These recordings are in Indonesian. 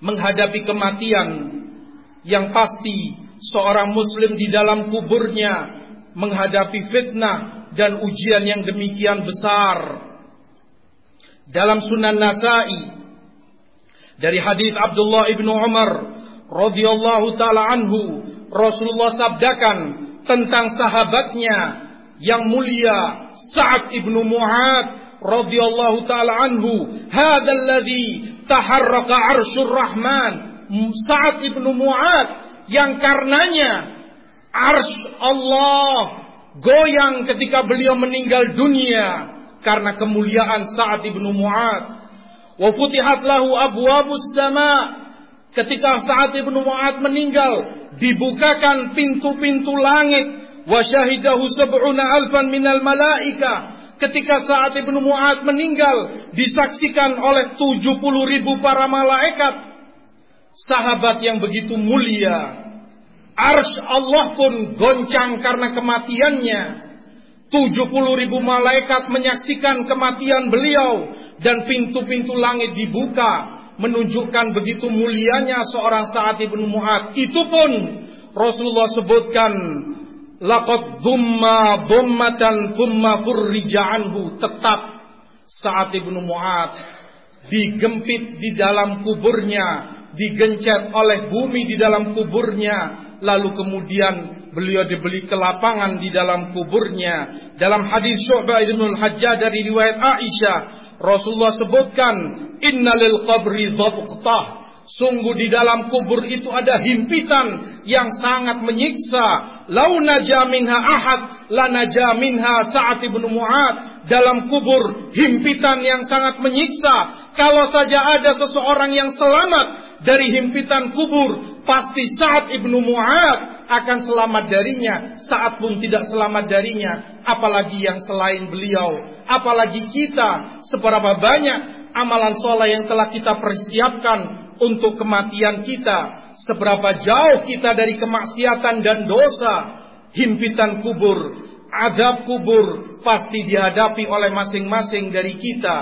menghadapi kematian yang pasti seorang muslim di dalam kuburnya menghadapi fitnah dan ujian yang demikian besar. Dalam Sunan Nasai dari hadis Abdullah ibnu Umar radhiyallahu taala anhu Rasulullah sabdakan tentang sahabatnya yang mulia Sa'ad ibnu Mu'ad radhiyallahu taala anhu hadzal ladzi taharraka arsyur rahman. Sa'ad ibnu Mu'ad yang karenanya arsh Allah goyang ketika beliau meninggal dunia karena kemuliaan Sa'ad ibnu Mu'ad. Wa futihat lahu abwabus sama. Ketika Sa'ad ibnu Mu'ad meninggal dibukakan pintu-pintu langit. Wa syahidahu sab'una alfan minal malaika ketika saat Ibnu Mu'ad meninggal disaksikan oleh 70 ribu para malaikat. Sahabat yang begitu mulia. Ars Allah pun goncang karena kematiannya. 70 ribu malaikat menyaksikan kematian beliau. Dan pintu-pintu langit dibuka menunjukkan begitu mulianya seorang saat Ibnu Mu'ad. Itu pun Rasulullah sebutkan Laqad dhumma dhummatan thumma furrija anhu tetap saat Ibnu Mu'ad digempit di dalam kuburnya, digencet oleh bumi di dalam kuburnya, lalu kemudian beliau dibeli ke lapangan di dalam kuburnya. Dalam hadis Syu'bah bin Al-Hajjaj dari riwayat Aisyah, Rasulullah sebutkan, "Innalil qabri dhabqtah." Sungguh di dalam kubur itu ada himpitan yang sangat menyiksa. Lau naja minha ahad, la naja minha Sa'ad ibn Mu'ad. Dalam kubur, himpitan yang sangat menyiksa. Kalau saja ada seseorang yang selamat dari himpitan kubur, pasti Sa'ad ibn Mu'ad akan selamat darinya. Saat pun tidak selamat darinya. Apalagi yang selain beliau. Apalagi kita, seberapa banyak amalan soleh yang telah kita persiapkan untuk kematian kita, seberapa jauh kita dari kemaksiatan dan dosa, himpitan kubur, adab kubur pasti dihadapi oleh masing-masing dari kita.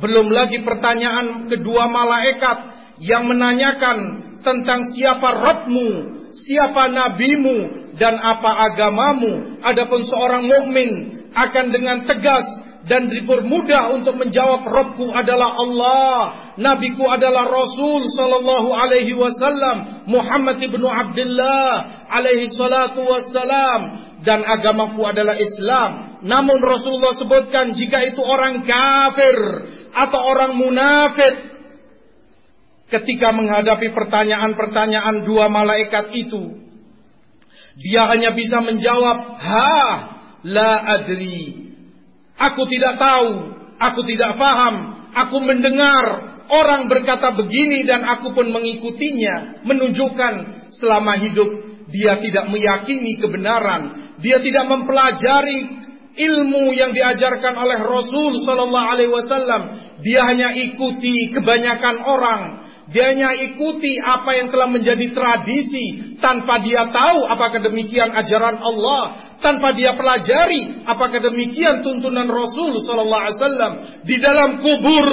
Belum lagi pertanyaan kedua malaikat yang menanyakan tentang siapa Rabbmu, siapa nabimu dan apa agamamu. Adapun seorang mukmin akan dengan tegas dan dipermudah untuk menjawab Rabbku adalah Allah, nabiku adalah Rasul sallallahu alaihi wasallam, Muhammad ibnu Abdullah alaihi salatu wassalam dan agamaku adalah Islam. Namun Rasulullah sebutkan jika itu orang kafir atau orang munafik ketika menghadapi pertanyaan-pertanyaan dua malaikat itu dia hanya bisa menjawab ha la adri Aku tidak tahu, aku tidak faham, aku mendengar orang berkata begini dan aku pun mengikutinya, menunjukkan selama hidup dia tidak meyakini kebenaran, dia tidak mempelajari ilmu yang diajarkan oleh Rasul Sallallahu Alaihi Wasallam. Dia hanya ikuti kebanyakan orang. Dia hanya ikuti apa yang telah menjadi tradisi tanpa dia tahu apakah demikian ajaran Allah, tanpa dia pelajari apakah demikian tuntunan Rasul sallallahu alaihi wasallam. Di dalam kubur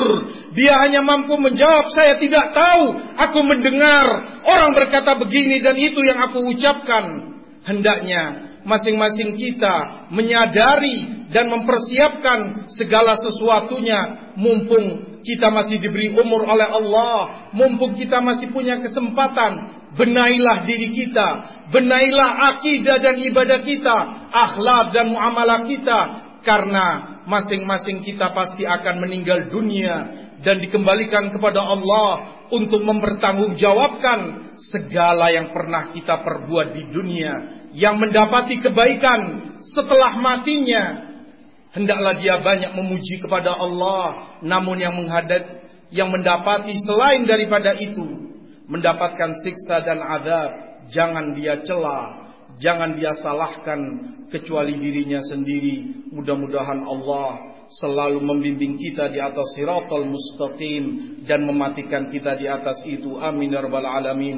dia hanya mampu menjawab saya tidak tahu, aku mendengar orang berkata begini dan itu yang aku ucapkan. Hendaknya masing-masing kita menyadari dan mempersiapkan segala sesuatunya mumpung kita masih diberi umur oleh Allah, mumpung kita masih punya kesempatan, benailah diri kita, benailah akidah dan ibadah kita, akhlak dan muamalah kita, karena masing-masing kita pasti akan meninggal dunia dan dikembalikan kepada Allah untuk mempertanggungjawabkan segala yang pernah kita perbuat di dunia yang mendapati kebaikan setelah matinya hendaklah dia banyak memuji kepada Allah. Namun yang menghadap yang mendapati selain daripada itu mendapatkan siksa dan azab. Jangan dia cela jangan dia salahkan kecuali dirinya sendiri. Mudah-mudahan Allah selalu membimbing kita di atas siratal mustaqim dan mematikan kita di atas itu. Amin ya alamin